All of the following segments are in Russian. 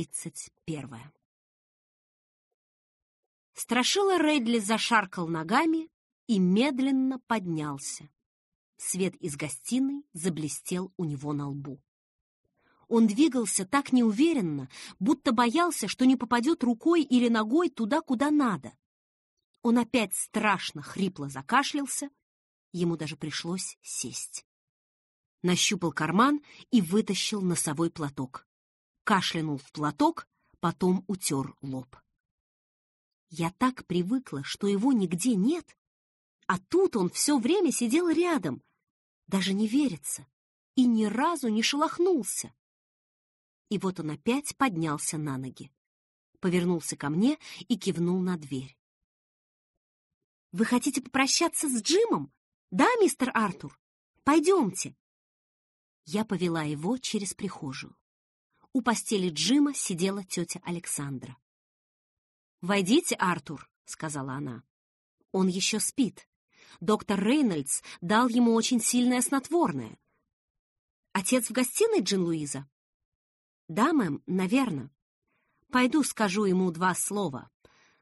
тридцать первая. Страшила Рейдли зашаркал ногами и медленно поднялся. Свет из гостиной заблестел у него на лбу. Он двигался так неуверенно, будто боялся, что не попадет рукой или ногой туда, куда надо. Он опять страшно хрипло закашлялся, ему даже пришлось сесть. Нащупал карман и вытащил носовой платок. Кашлянул в платок, потом утер лоб. Я так привыкла, что его нигде нет, а тут он все время сидел рядом. Даже не верится. И ни разу не шелохнулся. И вот он опять поднялся на ноги. Повернулся ко мне и кивнул на дверь. «Вы хотите попрощаться с Джимом? Да, мистер Артур? Пойдемте!» Я повела его через прихожую. У постели Джима сидела тетя Александра. «Войдите, Артур», — сказала она. «Он еще спит. Доктор Рейнольдс дал ему очень сильное снотворное. Отец в гостиной, Джин Луиза? Да, мэм, наверное. Пойду скажу ему два слова.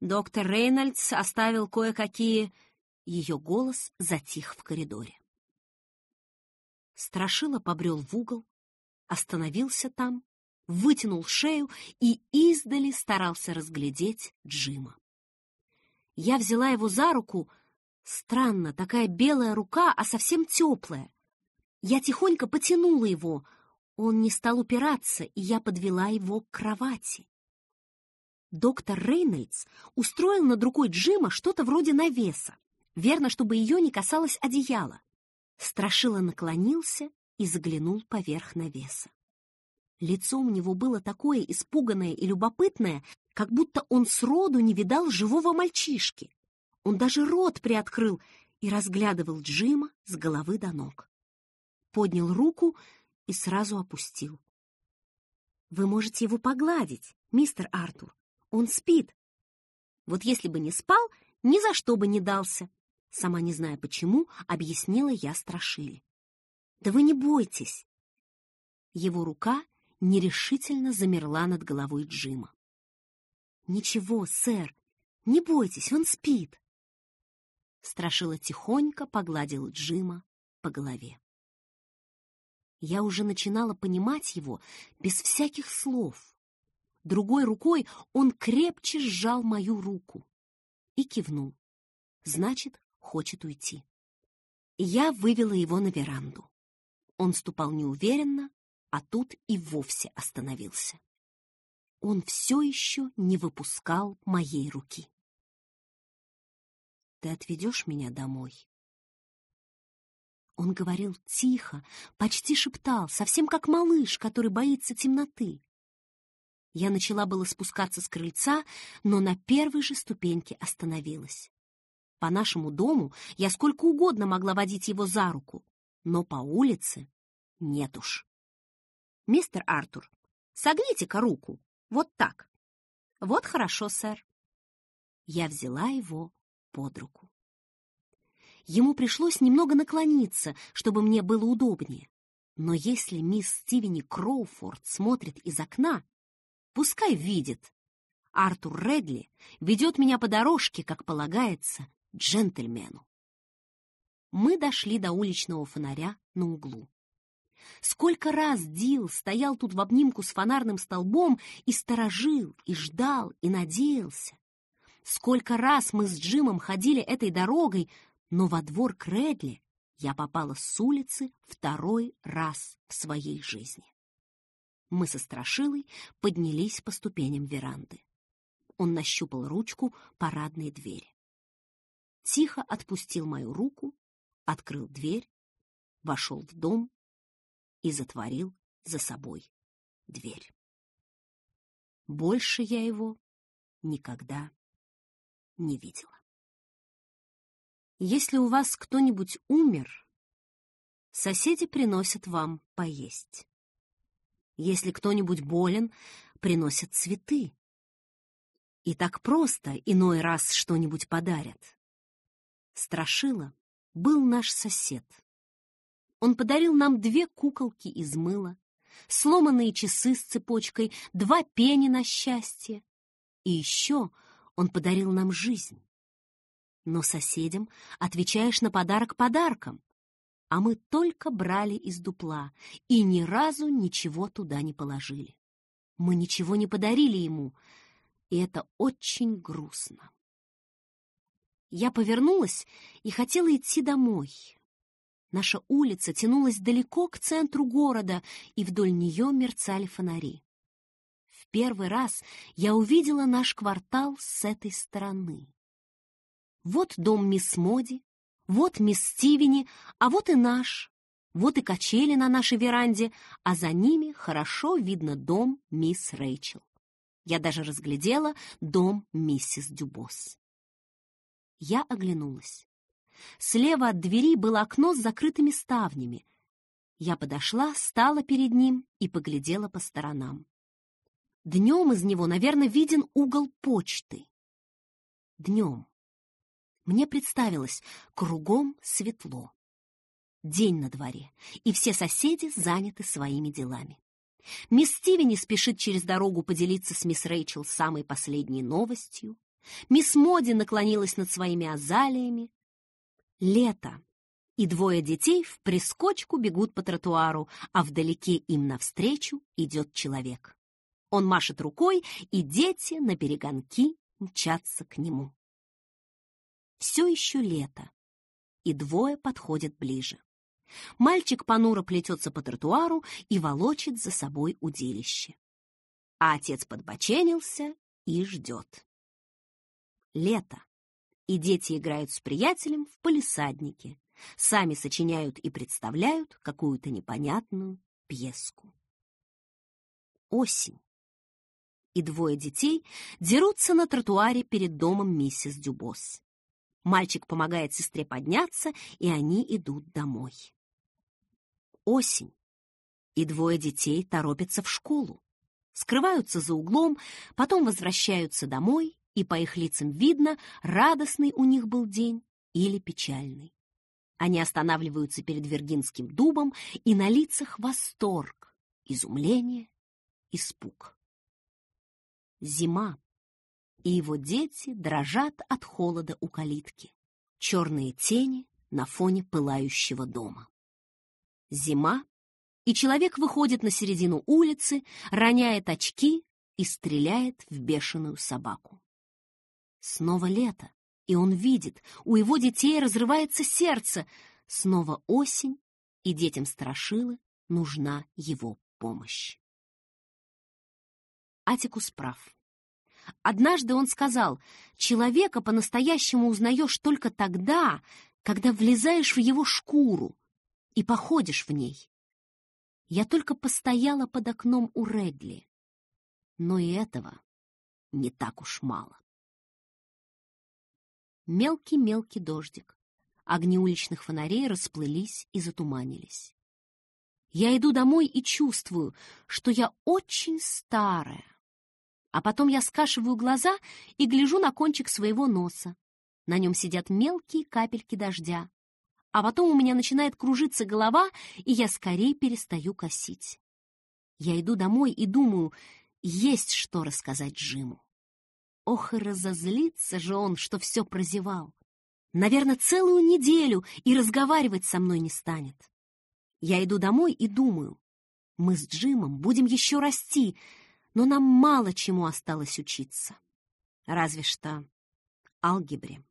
Доктор Рейнольдс оставил кое-какие... Ее голос затих в коридоре. Страшила побрел в угол, остановился там, вытянул шею и издали старался разглядеть Джима. Я взяла его за руку, Странно, такая белая рука, а совсем теплая. Я тихонько потянула его. Он не стал упираться, и я подвела его к кровати. Доктор Рейнольдс устроил над рукой Джима что-то вроде навеса, верно, чтобы ее не касалось одеяла. Страшила наклонился и заглянул поверх навеса. Лицо у него было такое испуганное и любопытное, как будто он сроду не видал живого мальчишки. Он даже рот приоткрыл и разглядывал Джима с головы до ног. Поднял руку и сразу опустил. «Вы можете его погладить, мистер Артур. Он спит. Вот если бы не спал, ни за что бы не дался». Сама не зная почему, объяснила я Страшили. «Да вы не бойтесь!» Его рука нерешительно замерла над головой Джима. «Ничего, сэр, не бойтесь, он спит!» Страшила тихонько погладил Джима по голове. Я уже начинала понимать его без всяких слов. Другой рукой он крепче сжал мою руку и кивнул. Значит, хочет уйти. Я вывела его на веранду. Он ступал неуверенно, а тут и вовсе остановился. Он все еще не выпускал моей руки. Ты отведешь меня домой?» Он говорил тихо, почти шептал, совсем как малыш, который боится темноты. Я начала было спускаться с крыльца, но на первой же ступеньке остановилась. По нашему дому я сколько угодно могла водить его за руку, но по улице нет уж. «Мистер Артур, согните-ка руку, вот так». «Вот хорошо, сэр». Я взяла его под руку. Ему пришлось немного наклониться, чтобы мне было удобнее. Но если мисс Стивени Кроуфорд смотрит из окна, пускай видит. Артур Редли ведет меня по дорожке, как полагается, джентльмену. Мы дошли до уличного фонаря на углу. Сколько раз Дил стоял тут в обнимку с фонарным столбом и сторожил, и ждал, и надеялся. Сколько раз мы с Джимом ходили этой дорогой, но во двор Кредли я попала с улицы второй раз в своей жизни. Мы со Страшилой поднялись по ступеням веранды. Он нащупал ручку парадной двери. Тихо отпустил мою руку, открыл дверь, вошел в дом и затворил за собой дверь. Больше я его никогда не видела. Если у вас кто-нибудь умер, соседи приносят вам поесть. Если кто-нибудь болен, приносят цветы. И так просто иной раз что-нибудь подарят. Страшила был наш сосед. Он подарил нам две куколки из мыла, сломанные часы с цепочкой, два пени на счастье. И еще он подарил нам жизнь. Но соседям отвечаешь на подарок подарком, а мы только брали из дупла и ни разу ничего туда не положили. Мы ничего не подарили ему, и это очень грустно. Я повернулась и хотела идти домой. Наша улица тянулась далеко к центру города, и вдоль нее мерцали фонари. В первый раз я увидела наш квартал с этой стороны. Вот дом мисс Моди, вот мисс Стивени, а вот и наш. Вот и качели на нашей веранде, а за ними хорошо видно дом мисс Рэйчел. Я даже разглядела дом миссис Дюбос. Я оглянулась. Слева от двери было окно с закрытыми ставнями. Я подошла, стала перед ним и поглядела по сторонам. Днем из него, наверное, виден угол почты. Днем. Мне представилось, кругом светло. День на дворе, и все соседи заняты своими делами. Мисс Стивени спешит через дорогу поделиться с мисс Рэйчел самой последней новостью. Мисс Моди наклонилась над своими азалиями. Лето, и двое детей в прискочку бегут по тротуару, а вдалеке им навстречу идет человек. Он машет рукой, и дети на перегонки мчатся к нему. Все еще лето, и двое подходят ближе. Мальчик понуро плетется по тротуару и волочит за собой удилище. А отец подбоченился и ждет. Лето, и дети играют с приятелем в палисаднике, сами сочиняют и представляют какую-то непонятную пьеску. Осень. И двое детей дерутся на тротуаре перед домом миссис Дюбос. Мальчик помогает сестре подняться, и они идут домой. Осень, и двое детей торопятся в школу. Скрываются за углом, потом возвращаются домой, и по их лицам видно, радостный у них был день или печальный. Они останавливаются перед Вергинским дубом, и на лицах восторг, изумление, испуг. Зима и его дети дрожат от холода у калитки. Черные тени на фоне пылающего дома. Зима, и человек выходит на середину улицы, роняет очки и стреляет в бешеную собаку. Снова лето, и он видит, у его детей разрывается сердце. Снова осень, и детям Страшилы нужна его помощь. Атикус прав. Однажды он сказал, человека по-настоящему узнаешь только тогда, когда влезаешь в его шкуру и походишь в ней. Я только постояла под окном у Редли, но и этого не так уж мало. Мелкий-мелкий дождик. Огни уличных фонарей расплылись и затуманились. Я иду домой и чувствую, что я очень старая. А потом я скашиваю глаза и гляжу на кончик своего носа. На нем сидят мелкие капельки дождя. А потом у меня начинает кружиться голова, и я скорее перестаю косить. Я иду домой и думаю, есть что рассказать Джиму. Ох, и разозлится же он, что все прозевал. Наверное, целую неделю и разговаривать со мной не станет. Я иду домой и думаю, мы с Джимом будем еще расти, но нам мало чему осталось учиться. Разве что алгебре.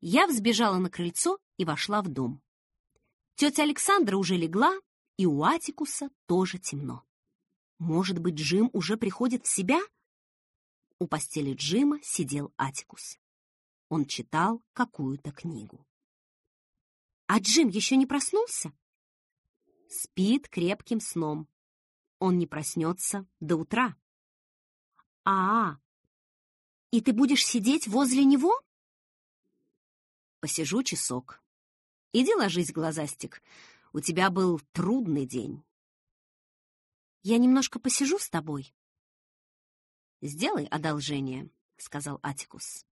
Я взбежала на крыльцо и вошла в дом. Тетя Александра уже легла, и у Атикуса тоже темно. Может быть, Джим уже приходит в себя? У постели Джима сидел Атикус. Он читал какую-то книгу. А Джим еще не проснулся? Спит крепким сном, он не проснется до утра. А, и ты будешь сидеть возле него? Посижу часок. Иди ложись, глазастик. У тебя был трудный день. Я немножко посижу с тобой. Сделай одолжение, сказал Атикус.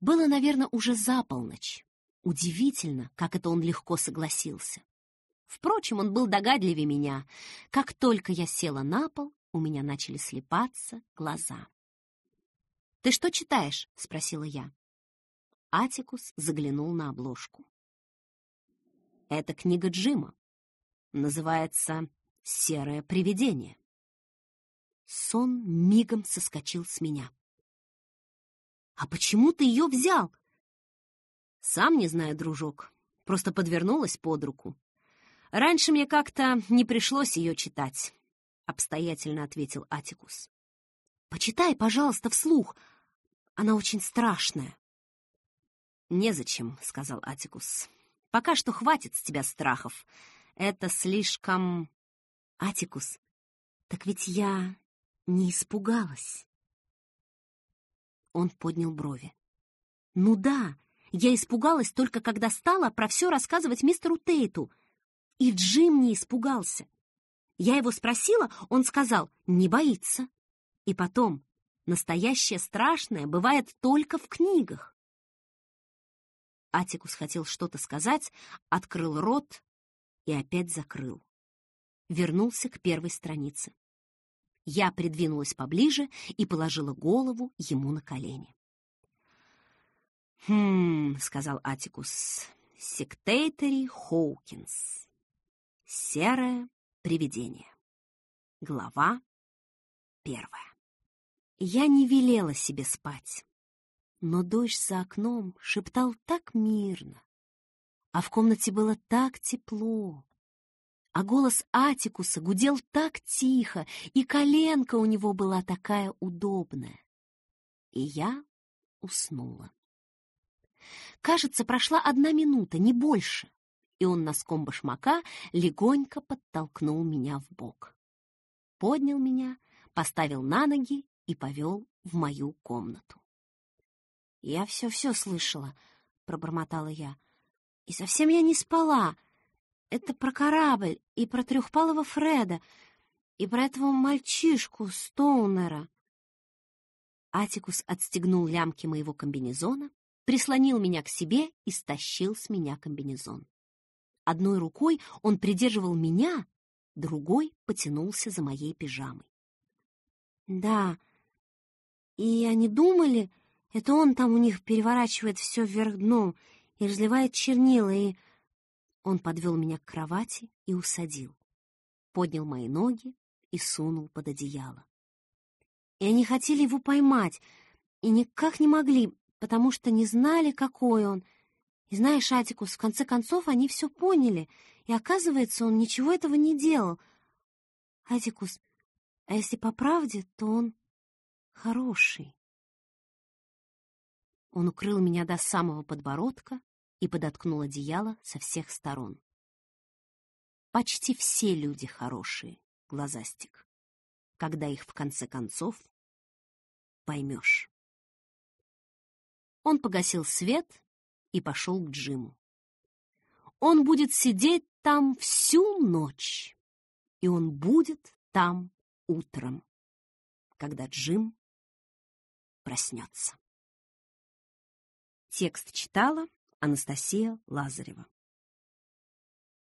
Было, наверное, уже за полночь. Удивительно, как это он легко согласился. Впрочем, он был догадливее меня. Как только я села на пол, у меня начали слепаться глаза. «Ты что читаешь?» — спросила я. Атикус заглянул на обложку. «Это книга Джима. Называется «Серое привидение». Сон мигом соскочил с меня. «А почему ты ее взял?» «Сам не знаю, дружок. Просто подвернулась под руку. Раньше мне как-то не пришлось ее читать», — обстоятельно ответил Атикус. «Почитай, пожалуйста, вслух. Она очень страшная». «Незачем», — сказал Атикус. «Пока что хватит с тебя страхов. Это слишком...» «Атикус, так ведь я не испугалась. Он поднял брови. Ну да, я испугалась только когда стала про все рассказывать мистеру Тейту. И Джим не испугался. Я его спросила, он сказал, не боится. И потом, настоящее страшное бывает только в книгах. Атикус хотел что-то сказать, открыл рот и опять закрыл. Вернулся к первой странице. Я придвинулась поближе и положила голову ему на колени. «Хм», — сказал Атикус, — «сектейтери Хоукинс. Серое привидение». Глава первая. Я не велела себе спать, но дождь за окном шептал так мирно, а в комнате было так тепло а голос Атикуса гудел так тихо, и коленка у него была такая удобная. И я уснула. Кажется, прошла одна минута, не больше, и он носком башмака легонько подтолкнул меня в бок. Поднял меня, поставил на ноги и повел в мою комнату. «Я все-все слышала», — пробормотала я. «И совсем я не спала. Это про корабль и про трехпалого Фреда, и про этого мальчишку Стоунера. Атикус отстегнул лямки моего комбинезона, прислонил меня к себе и стащил с меня комбинезон. Одной рукой он придерживал меня, другой потянулся за моей пижамой. Да, и они думали, это он там у них переворачивает все вверх дном и разливает чернила, и он подвел меня к кровати и усадил, поднял мои ноги и сунул под одеяло. И они хотели его поймать, и никак не могли, потому что не знали, какой он. И знаешь, Атикус, в конце концов они все поняли, и оказывается, он ничего этого не делал. Атикус, а если по правде, то он хороший. Он укрыл меня до самого подбородка и подоткнул одеяло со всех сторон. Почти все люди хорошие, глазастик, когда их в конце концов поймешь. Он погасил свет и пошел к Джиму. Он будет сидеть там всю ночь, и он будет там утром, когда Джим проснется. Текст читала Анастасия Лазарева